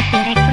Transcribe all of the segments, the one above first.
Thank you.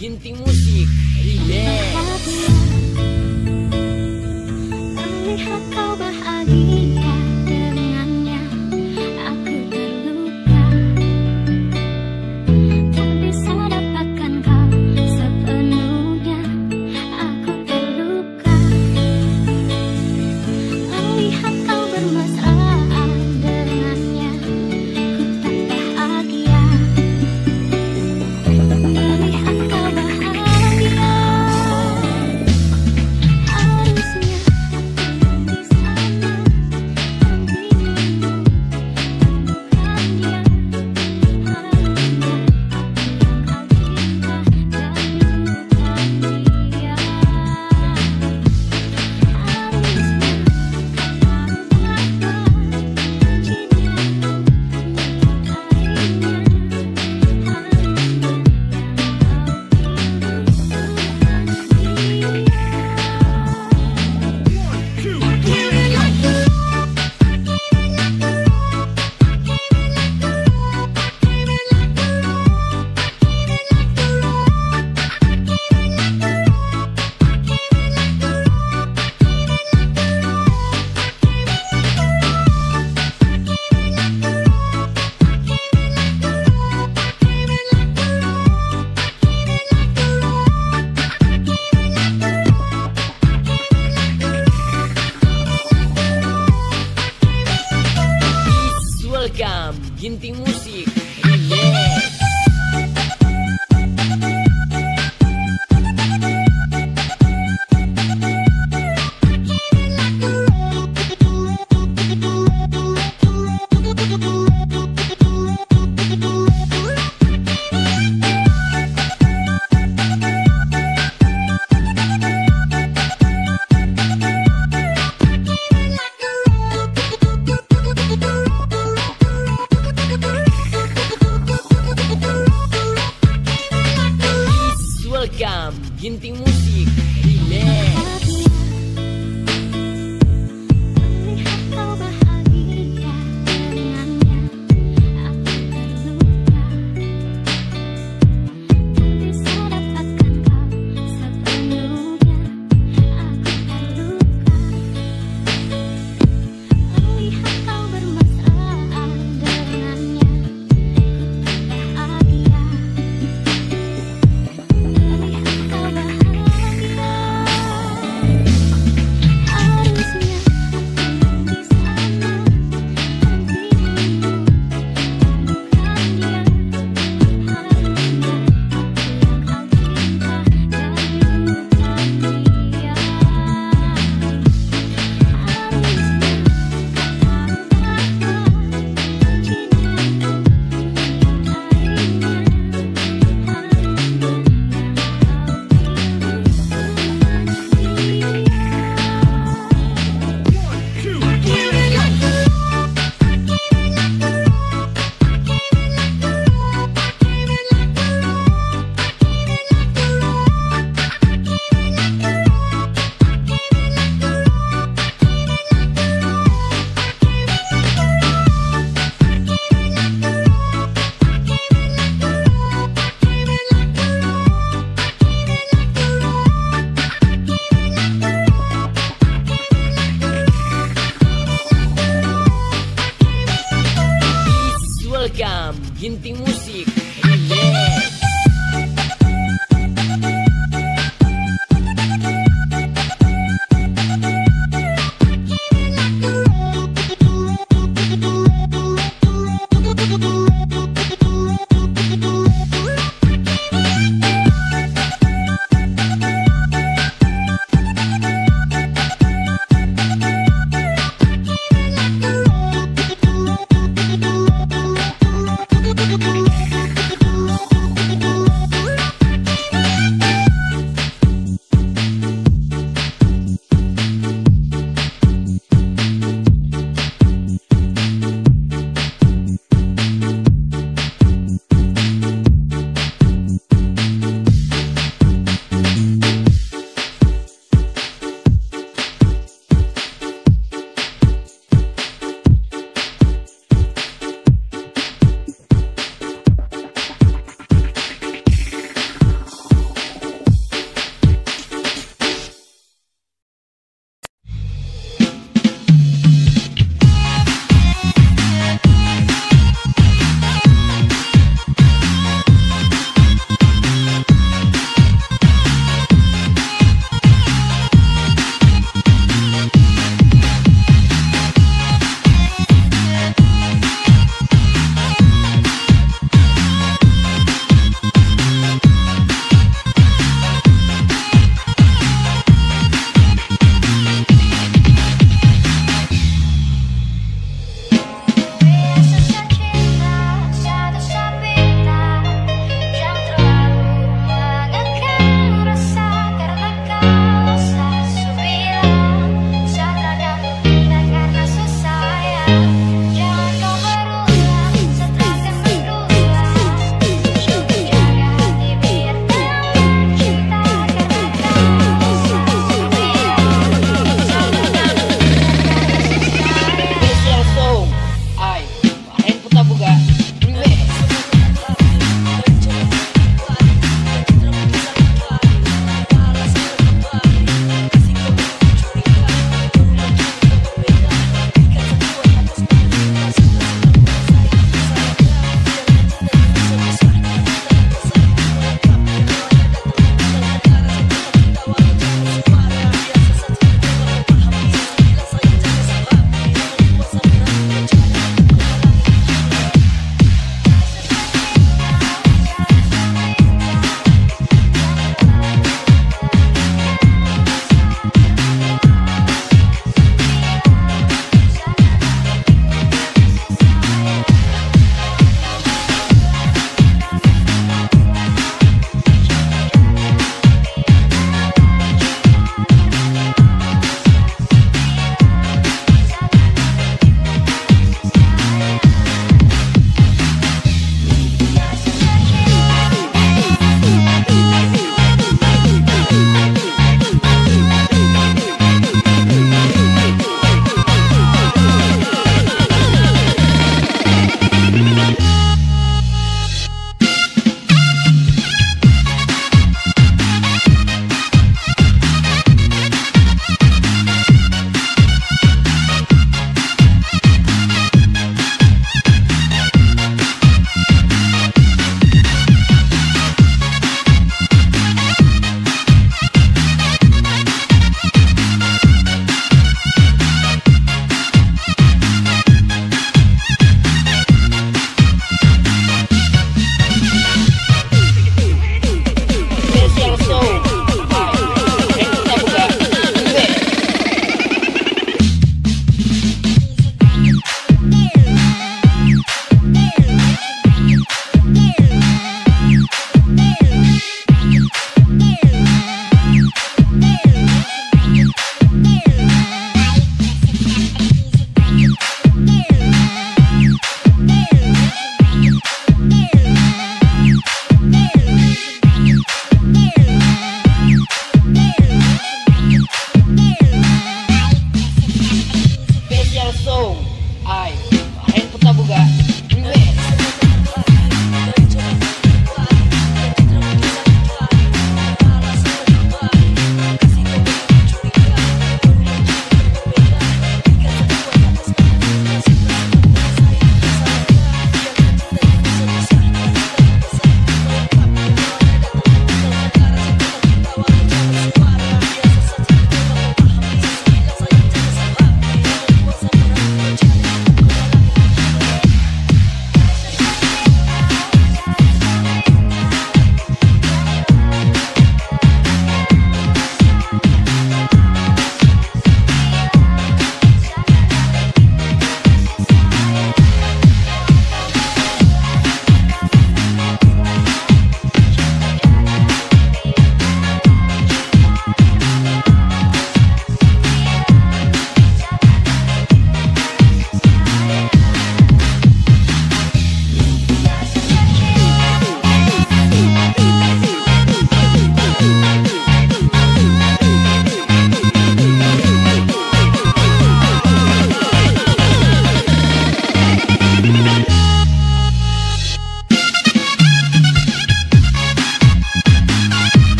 Ginting Musik Ginting Musik